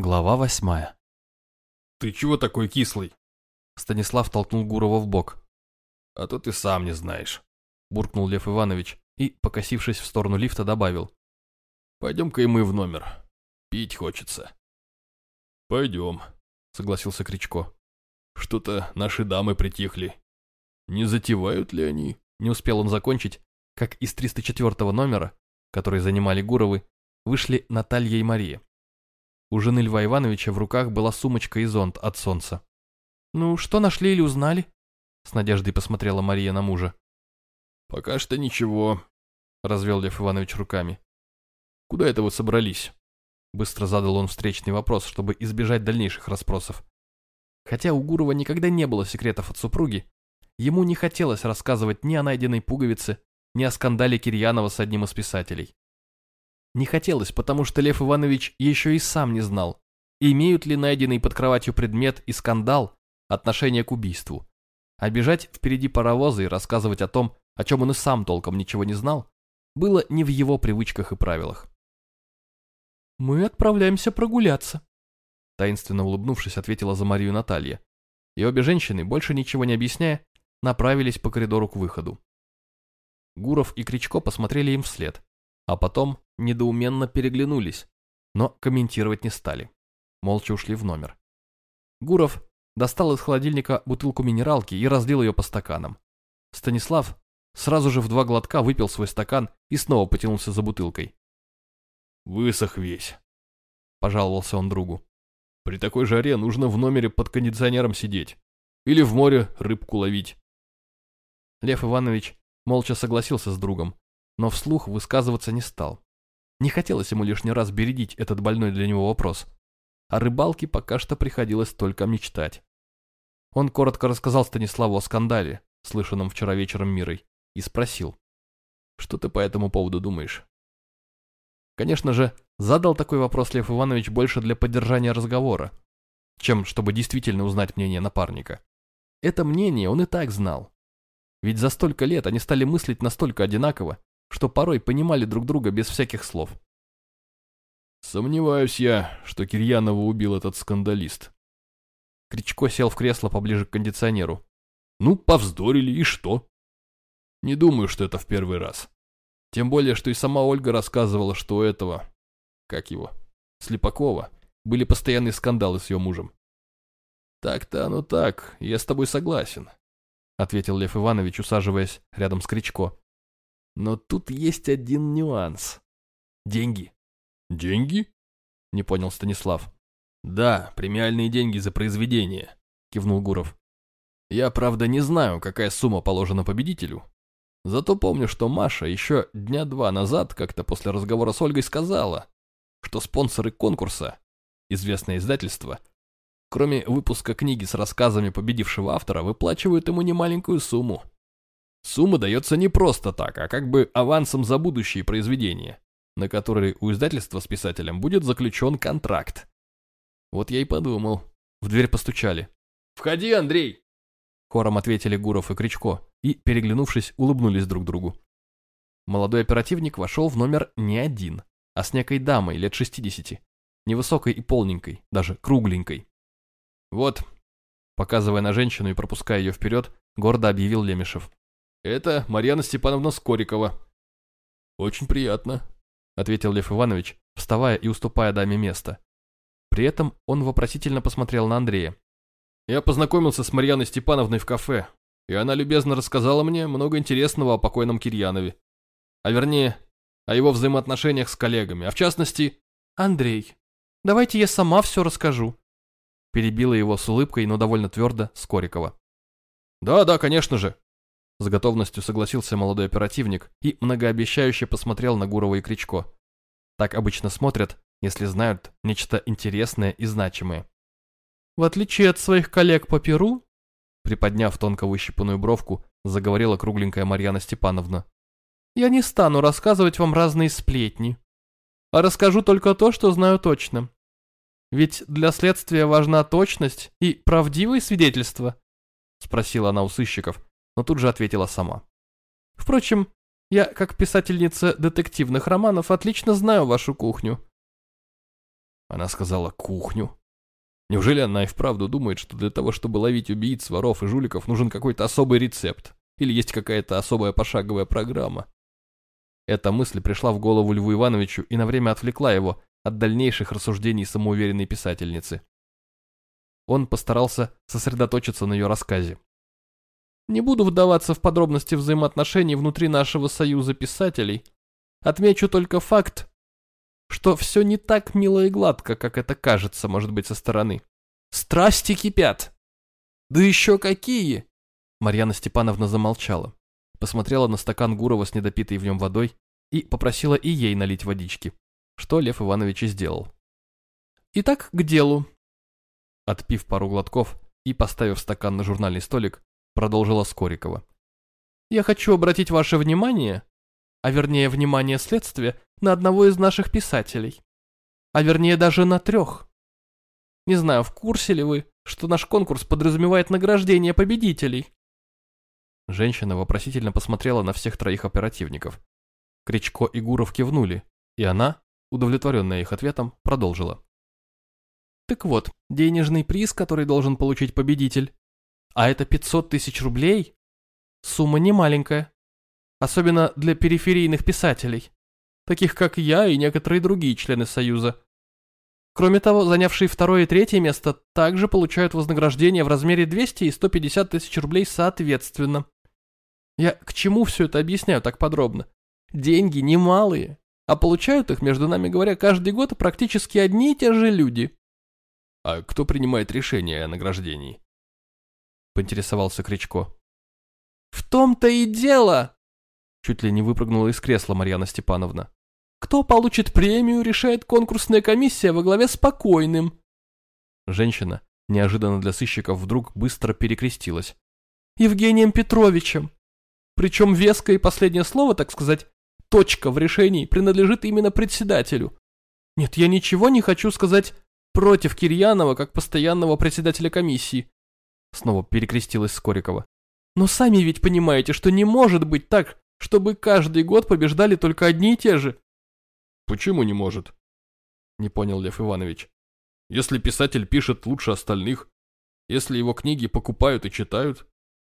Глава восьмая. «Ты чего такой кислый?» Станислав толкнул Гурова в бок. «А то ты сам не знаешь», — буркнул Лев Иванович и, покосившись в сторону лифта, добавил. «Пойдем-ка и мы в номер. Пить хочется». «Пойдем», — согласился Кричко. «Что-то наши дамы притихли. Не затевают ли они?» Не успел он закончить, как из 304 номера, который занимали Гуровы, вышли Наталья и Мария. У жены Льва Ивановича в руках была сумочка и зонт от солнца. «Ну, что нашли или узнали?» С надеждой посмотрела Мария на мужа. «Пока что ничего», — развел Лев Иванович руками. «Куда это вы собрались?» Быстро задал он встречный вопрос, чтобы избежать дальнейших расспросов. Хотя у Гурова никогда не было секретов от супруги, ему не хотелось рассказывать ни о найденной пуговице, ни о скандале Кирьянова с одним из писателей. Не хотелось, потому что Лев Иванович еще и сам не знал, имеют ли найденный под кроватью предмет и скандал отношение к убийству. А бежать впереди паровоза и рассказывать о том, о чем он и сам толком ничего не знал, было не в его привычках и правилах. «Мы отправляемся прогуляться», — таинственно улыбнувшись, ответила за Марию Наталья. И обе женщины, больше ничего не объясняя, направились по коридору к выходу. Гуров и Кричко посмотрели им вслед, а потом недоуменно переглянулись, но комментировать не стали. Молча ушли в номер. Гуров достал из холодильника бутылку минералки и разлил ее по стаканам. Станислав сразу же в два глотка выпил свой стакан и снова потянулся за бутылкой. «Высох весь», — пожаловался он другу. «При такой жаре нужно в номере под кондиционером сидеть. Или в море рыбку ловить». Лев Иванович молча согласился с другом, но вслух высказываться не стал. Не хотелось ему лишний раз бередить этот больной для него вопрос. О рыбалке пока что приходилось только мечтать. Он коротко рассказал Станиславу о скандале, слышанном вчера вечером Мирой, и спросил, что ты по этому поводу думаешь? Конечно же, задал такой вопрос Лев Иванович больше для поддержания разговора, чем чтобы действительно узнать мнение напарника. Это мнение он и так знал. Ведь за столько лет они стали мыслить настолько одинаково, что порой понимали друг друга без всяких слов. «Сомневаюсь я, что Кирьянова убил этот скандалист». Кричко сел в кресло поближе к кондиционеру. «Ну, повздорили, и что?» «Не думаю, что это в первый раз. Тем более, что и сама Ольга рассказывала, что у этого... Как его? Слепакова. Были постоянные скандалы с ее мужем». «Так-то оно так, я с тобой согласен», — ответил Лев Иванович, усаживаясь рядом с Кричко. Но тут есть один нюанс. Деньги. Деньги? Не понял Станислав. Да, премиальные деньги за произведение, кивнул Гуров. Я, правда, не знаю, какая сумма положена победителю. Зато помню, что Маша еще дня два назад, как-то после разговора с Ольгой, сказала, что спонсоры конкурса, известное издательство, кроме выпуска книги с рассказами победившего автора, выплачивают ему немаленькую сумму. Сумма дается не просто так, а как бы авансом за будущие произведения, на которые у издательства с писателем будет заключен контракт. Вот я и подумал. В дверь постучали. «Входи, Андрей!» Хором ответили Гуров и Кричко, и, переглянувшись, улыбнулись друг другу. Молодой оперативник вошел в номер не один, а с некой дамой лет шестидесяти, невысокой и полненькой, даже кругленькой. «Вот», показывая на женщину и пропуская ее вперед, гордо объявил Лемешев. Это Марьяна Степановна Скорикова. Очень приятно, ответил Лев Иванович, вставая и уступая даме место. При этом он вопросительно посмотрел на Андрея. Я познакомился с Марьяной Степановной в кафе, и она любезно рассказала мне много интересного о покойном Кирьянове. А вернее, о его взаимоотношениях с коллегами, а в частности... Андрей, давайте я сама все расскажу. Перебила его с улыбкой, но довольно твердо Скорикова. Да, да, конечно же, с готовностью согласился молодой оперативник и многообещающе посмотрел на Гурова и Кричко. Так обычно смотрят, если знают нечто интересное и значимое. В отличие от своих коллег по Перу, приподняв тонко выщипанную бровку, заговорила кругленькая Марьяна Степановна. Я не стану рассказывать вам разные сплетни, а расскажу только то, что знаю точно. Ведь для следствия важна точность и правдивые свидетельства, спросила она у сыщиков, но тут же ответила сама. Впрочем, я, как писательница детективных романов, отлично знаю вашу кухню. Она сказала «кухню». Неужели она и вправду думает, что для того, чтобы ловить убийц, воров и жуликов, нужен какой-то особый рецепт? Или есть какая-то особая пошаговая программа? Эта мысль пришла в голову Льву Ивановичу и на время отвлекла его от дальнейших рассуждений самоуверенной писательницы. Он постарался сосредоточиться на ее рассказе. Не буду вдаваться в подробности взаимоотношений внутри нашего союза писателей. Отмечу только факт, что все не так мило и гладко, как это кажется, может быть, со стороны. Страсти кипят. Да еще какие! Марьяна Степановна замолчала, посмотрела на стакан Гурова с недопитой в нем водой и попросила и ей налить водички, что Лев Иванович и сделал. Итак, к делу. Отпив пару глотков и поставив стакан на журнальный столик, продолжила Скорикова. «Я хочу обратить ваше внимание, а вернее внимание следствия, на одного из наших писателей. А вернее даже на трех. Не знаю, в курсе ли вы, что наш конкурс подразумевает награждение победителей?» Женщина вопросительно посмотрела на всех троих оперативников. Кричко и Гуров кивнули, и она, удовлетворенная их ответом, продолжила. Так вот, денежный приз, который должен получить победитель, а это 500 тысяч рублей? Сумма не маленькая. Особенно для периферийных писателей, таких как я и некоторые другие члены Союза. Кроме того, занявшие второе и третье место также получают вознаграждение в размере 200 и 150 тысяч рублей соответственно. Я к чему все это объясняю так подробно? Деньги немалые, а получают их, между нами говоря, каждый год практически одни и те же люди. А кто принимает решение о награждении? Поинтересовался Кричко. «В том-то и дело!» Чуть ли не выпрыгнула из кресла Марьяна Степановна. «Кто получит премию, решает конкурсная комиссия во главе с покойным». Женщина, неожиданно для сыщиков, вдруг быстро перекрестилась. «Евгением Петровичем. Причем веское и последнее слово, так сказать, точка в решении принадлежит именно председателю. Нет, я ничего не хочу сказать против Кирьянова как постоянного председателя комиссии. Снова перекрестилась Скорикова. Но сами ведь понимаете, что не может быть так, чтобы каждый год побеждали только одни и те же. Почему не может? Не понял Лев Иванович. Если писатель пишет лучше остальных, если его книги покупают и читают,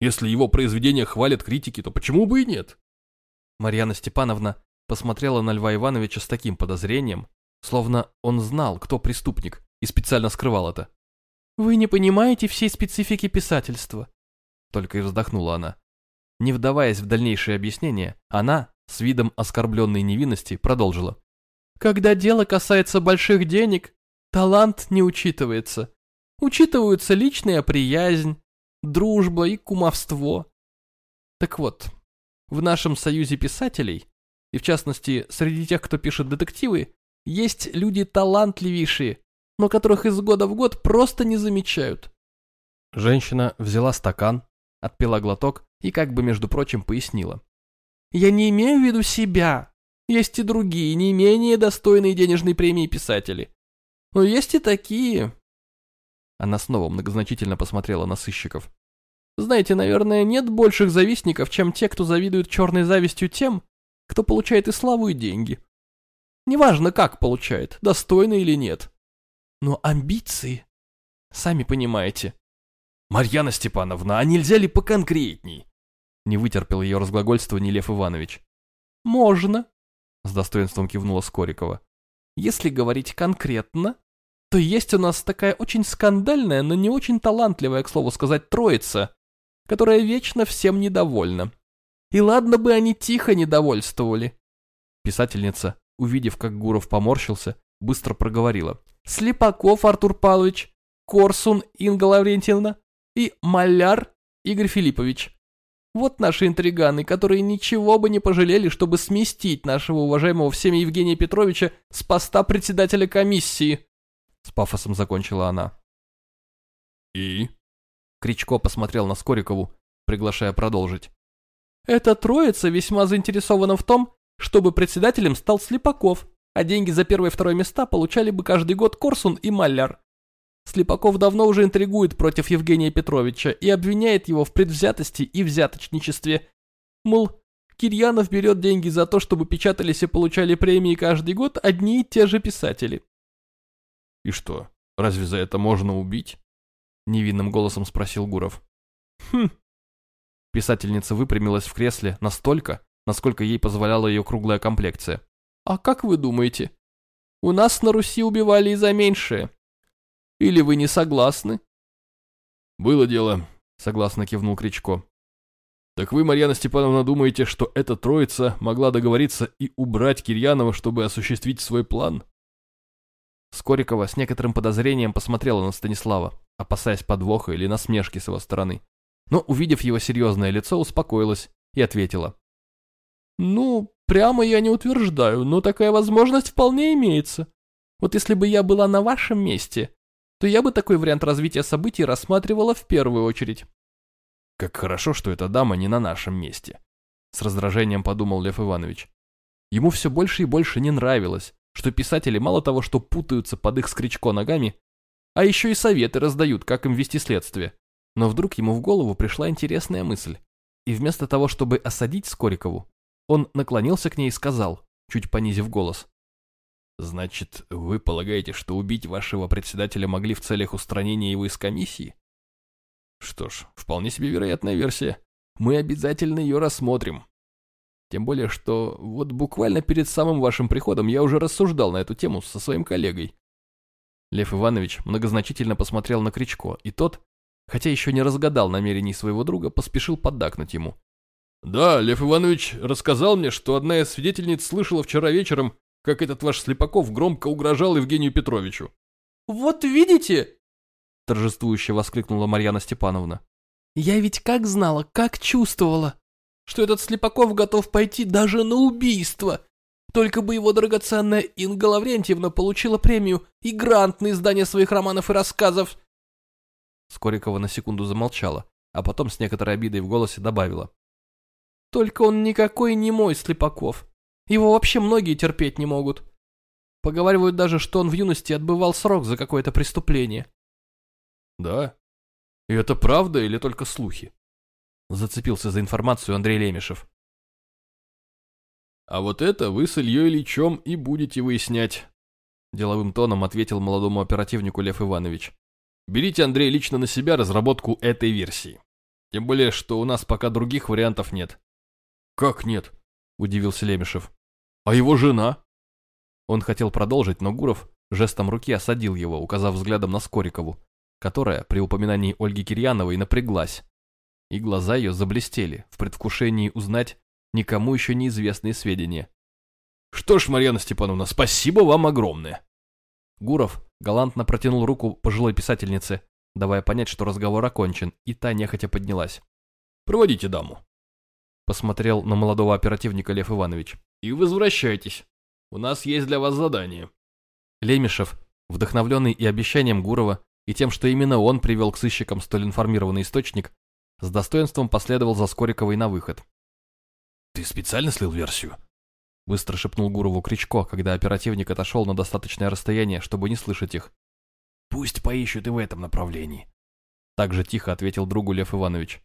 если его произведения хвалят критики, то почему бы и нет? Марьяна Степановна посмотрела на Льва Ивановича с таким подозрением, словно он знал, кто преступник, и специально скрывал это. «Вы не понимаете всей специфики писательства», — только и вздохнула она. Не вдаваясь в дальнейшие объяснения, она, с видом оскорбленной невинности, продолжила. «Когда дело касается больших денег, талант не учитывается. Учитываются личная приязнь, дружба и кумовство. Так вот, в нашем союзе писателей, и в частности среди тех, кто пишет детективы, есть люди талантливейшие, но которых из года в год просто не замечают. Женщина взяла стакан, отпила глоток и как бы, между прочим, пояснила. «Я не имею в виду себя. Есть и другие, не менее достойные денежной премии писатели. Но есть и такие...» Она снова многозначительно посмотрела на сыщиков. «Знаете, наверное, нет больших завистников, чем те, кто завидует черной завистью тем, кто получает и славу, и деньги. Неважно, как получает, достойно или нет. Но амбиции, сами понимаете. Марьяна Степановна, а нельзя ли поконкретней? Не вытерпел ее разглагольствование Лев Иванович. Можно, с достоинством кивнула Скорикова. Если говорить конкретно, то есть у нас такая очень скандальная, но не очень талантливая, к слову сказать, троица, которая вечно всем недовольна. И ладно бы они тихо недовольствовали. Писательница, увидев, как Гуров поморщился, быстро проговорила. Слепаков Артур Павлович, Корсун Инга Лаврентьевна и Маляр Игорь Филиппович. Вот наши интриганы, которые ничего бы не пожалели, чтобы сместить нашего уважаемого всеми Евгения Петровича с поста председателя комиссии. С пафосом закончила она. И? Кричко посмотрел на Скорикову, приглашая продолжить. Эта троица весьма заинтересована в том, чтобы председателем стал Слепаков, а деньги за первое и второе места получали бы каждый год Корсун и Маляр. Слепаков давно уже интригует против Евгения Петровича и обвиняет его в предвзятости и взяточничестве. Мол, Кирьянов берет деньги за то, чтобы печатались и получали премии каждый год одни и те же писатели. И что, разве за это можно убить? Невинным голосом спросил Гуров. Хм. Писательница выпрямилась в кресле настолько, насколько ей позволяла ее круглая комплекция. А как вы думаете? У нас на Руси убивали и за меньшее. Или вы не согласны? Было дело, согласно кивнул Кричко. Так вы, Марьяна Степановна, думаете, что эта троица могла договориться и убрать Кирьянова, чтобы осуществить свой план? Скорикова с некоторым подозрением посмотрела на Станислава, опасаясь подвоха или насмешки с его стороны. Но, увидев его серьезное лицо, успокоилась и ответила. «Ну, прямо я не утверждаю, но такая возможность вполне имеется. Вот если бы я была на вашем месте, то я бы такой вариант развития событий рассматривала в первую очередь. Как хорошо, что эта дама не на нашем месте. С раздражением подумал Лев Иванович. Ему все больше и больше не нравилось, что писатели мало того, что путаются под их скричко ногами, а еще и советы раздают, как им вести следствие. Но вдруг ему в голову пришла интересная мысль. И вместо того, чтобы осадить Скорикову, он наклонился к ней и сказал, чуть понизив голос. «Значит, вы полагаете, что убить вашего председателя могли в целях устранения его из комиссии?» Что ж, вполне себе вероятная версия. Мы обязательно ее рассмотрим. Тем более, что вот буквально перед самым вашим приходом я уже рассуждал на эту тему со своим коллегой. Лев Иванович многозначительно посмотрел на Кричко, и тот, хотя еще не разгадал намерений своего друга, поспешил поддакнуть ему. «Да, Лев Иванович рассказал мне, что одна из свидетельниц слышала вчера вечером, как этот ваш Слепаков громко угрожал Евгению Петровичу». «Вот видите?» — торжествующе воскликнула Марьяна Степановна. «Я ведь как знала, как чувствовала, что этот Слепаков готов пойти даже на убийство. Только бы его драгоценная Инга Лаврентьевна получила премию и грант на издание своих романов и рассказов». Скорикова на секунду замолчала, а потом с некоторой обидой в голосе добавила. «Только он никакой не мой Слепаков. Его вообще многие терпеть не могут. Поговаривают даже, что он в юности отбывал срок за какое-то преступление. Да? И это правда или только слухи? Зацепился за информацию Андрей Лемешев. А вот это вы с Ильей Ильичем и будете выяснять. Деловым тоном ответил молодому оперативнику Лев Иванович. Берите, Андрей, лично на себя разработку этой версии. Тем более, что у нас пока других вариантов нет. Как нет? Удивился Лемешев. А его жена? Он хотел продолжить, но Гуров жестом руки осадил его, указав взглядом на Скорикову, которая при упоминании Ольги Кирьяновой напряглась, и глаза ее заблестели в предвкушении узнать никому еще неизвестные сведения. «Что ж, Марьяна Степановна, спасибо вам огромное!» Гуров галантно протянул руку пожилой писательнице, давая понять, что разговор окончен, и та нехотя поднялась. «Проводите даму», — посмотрел на молодого оперативника Лев Иванович. «И возвращайтесь. У нас есть для вас задание». Лемешев, вдохновленный и обещанием Гурова, и тем, что именно он привел к сыщикам столь информированный источник, с достоинством последовал за Скориковой на выход. «Ты специально слил версию?» Быстро шепнул Гурову Кричко, когда оперативник отошел на достаточное расстояние, чтобы не слышать их. «Пусть поищут и в этом направлении», — так же тихо ответил другу Лев Иванович.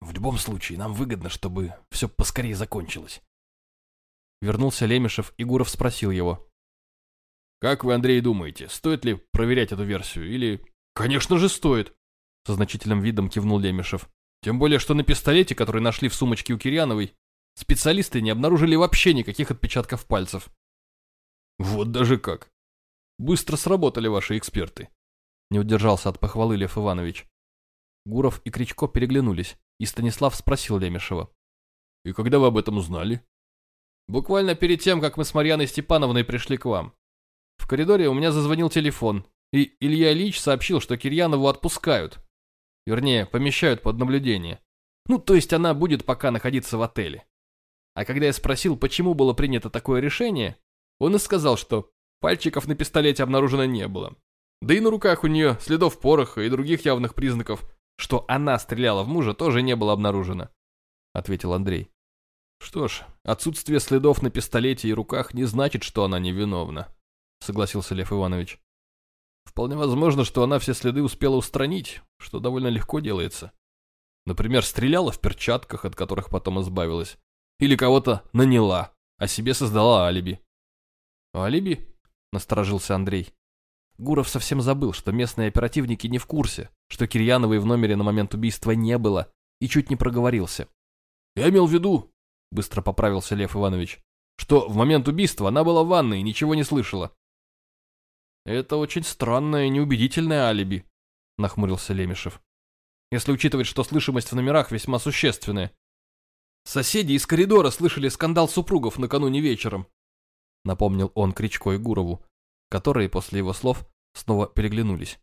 «В любом случае, нам выгодно, чтобы все поскорее закончилось». Вернулся Лемешев, и Гуров спросил его. «Как вы, Андрей, думаете, стоит ли проверять эту версию, или «Конечно же стоит!» Со значительным видом кивнул Лемешев. «Тем более, что на пистолете, который нашли в сумочке у Кирьяновой, специалисты не обнаружили вообще никаких отпечатков пальцев». «Вот даже как! Быстро сработали ваши эксперты!» Не удержался от похвалы Лев Иванович. Гуров и Кричко переглянулись, и Станислав спросил Лемешева. «И когда вы об этом узнали?» «Буквально перед тем, как мы с Марьяной Степановной пришли к вам. В коридоре у меня зазвонил телефон, и Илья Ильич сообщил, что Кирьянову отпускают. Вернее, помещают под наблюдение. Ну, то есть она будет пока находиться в отеле. А когда я спросил, почему было принято такое решение, он и сказал, что пальчиков на пистолете обнаружено не было. Да и на руках у нее следов пороха и других явных признаков, что она стреляла в мужа, тоже не было обнаружено, ответил Андрей. Что ж, отсутствие следов на пистолете и руках не значит, что она невиновна, согласился Лев Иванович. Вполне возможно, что она все следы успела устранить, что довольно легко делается. Например, стреляла в перчатках, от которых потом избавилась. Или кого-то наняла, а себе создала алиби. «Алиби?» – насторожился Андрей. Гуров совсем забыл, что местные оперативники не в курсе, что Кирьяновой в номере на момент убийства не было, и чуть не проговорился. «Я имел в виду», — быстро поправился Лев Иванович, «что в момент убийства она была в ванной и ничего не слышала». «Это очень странное и неубедительное алиби», — нахмурился Лемешев. «Если учитывать, что слышимость в номерах весьма существенная. Соседи из коридора слышали скандал супругов накануне вечером», — напомнил он Кричко и Гурову, которые после его слов снова переглянулись.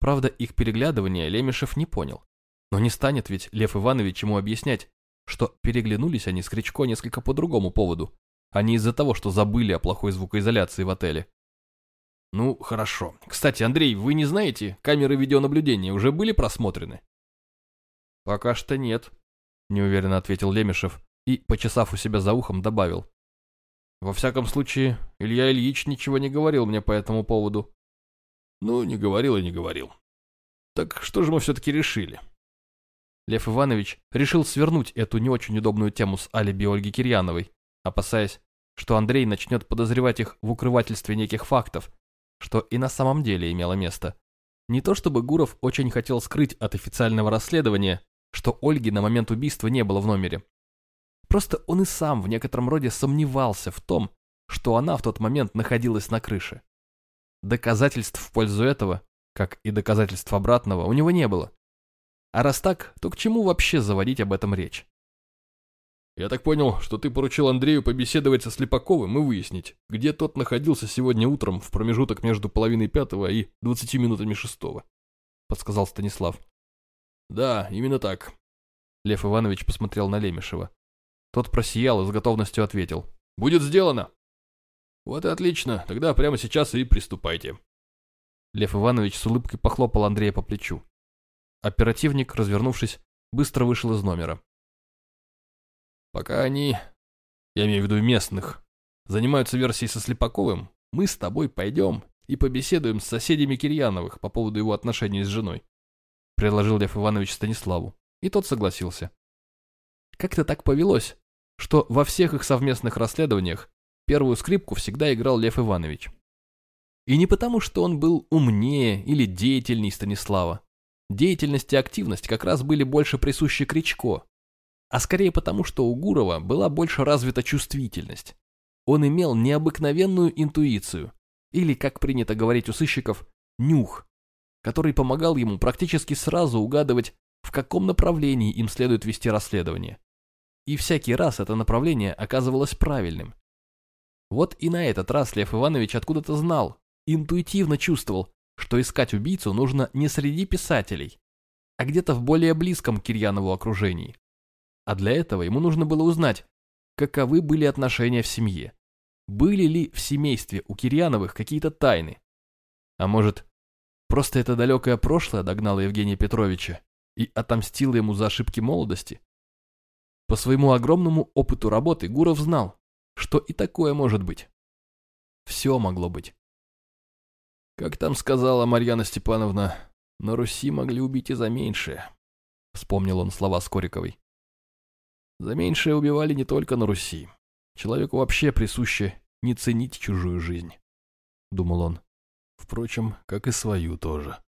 Правда, их переглядывание Лемешев не понял. Но не станет ведь Лев Иванович ему объяснять, что переглянулись они с Кричко несколько по другому поводу, а не из-за того, что забыли о плохой звукоизоляции в отеле. Ну, хорошо. Кстати, Андрей, вы не знаете, камеры видеонаблюдения уже были просмотрены? Пока что нет, неуверенно ответил Лемешев и, почесав у себя за ухом, добавил. Во всяком случае, Илья Ильич ничего не говорил мне по этому поводу. Ну, не говорил и не говорил. Так что же мы все-таки решили? Лев Иванович решил свернуть эту не очень удобную тему с алиби Ольги Кирьяновой, опасаясь, что Андрей начнет подозревать их в укрывательстве неких фактов, что и на самом деле имело место. Не то чтобы Гуров очень хотел скрыть от официального расследования, что Ольги на момент убийства не было в номере. Просто он и сам в некотором роде сомневался в том, что она в тот момент находилась на крыше. Доказательств в пользу этого, как и доказательств обратного, у него не было. А раз так, то к чему вообще заводить об этом речь? Я так понял, что ты поручил Андрею побеседовать со Слепаковым и выяснить, где тот находился сегодня утром в промежуток между половиной пятого и двадцати минутами шестого, — подсказал Станислав. Да, именно так. Лев Иванович посмотрел на Лемешева. Тот просиял и с готовностью ответил. Будет сделано. Вот и отлично, тогда прямо сейчас и приступайте. Лев Иванович с улыбкой похлопал Андрея по плечу. Оперативник, развернувшись, быстро вышел из номера. Пока они, я имею в виду местных, занимаются версией со Слепаковым, мы с тобой пойдем и побеседуем с соседями Кирьяновых по поводу его отношений с женой. Предложил Лев Иванович Станиславу, и тот согласился. Как-то так повелось, что во всех их совместных расследованиях первую скрипку всегда играл Лев Иванович. И не потому, что он был умнее или деятельней Станислава. Деятельность и активность как раз были больше присущи Кричко, а скорее потому, что у Гурова была больше развита чувствительность. Он имел необыкновенную интуицию, или, как принято говорить у сыщиков, нюх, который помогал ему практически сразу угадывать, в каком направлении им следует вести расследование. И всякий раз это направление оказывалось правильным. Вот и на этот раз Лев Иванович откуда-то знал, интуитивно чувствовал, что искать убийцу нужно не среди писателей, а где-то в более близком Кирьянову окружении. А для этого ему нужно было узнать, каковы были отношения в семье. Были ли в семействе у Кирьяновых какие-то тайны? А может, просто это далекое прошлое догнало Евгения Петровича и отомстило ему за ошибки молодости? По своему огромному опыту работы Гуров знал, что и такое может быть. Все могло быть. Как там сказала Марьяна Степановна, на Руси могли убить и за меньшее. Вспомнил он слова Скориковой. За меньшее убивали не только на Руси. Человеку вообще присуще не ценить чужую жизнь, думал он. Впрочем, как и свою тоже.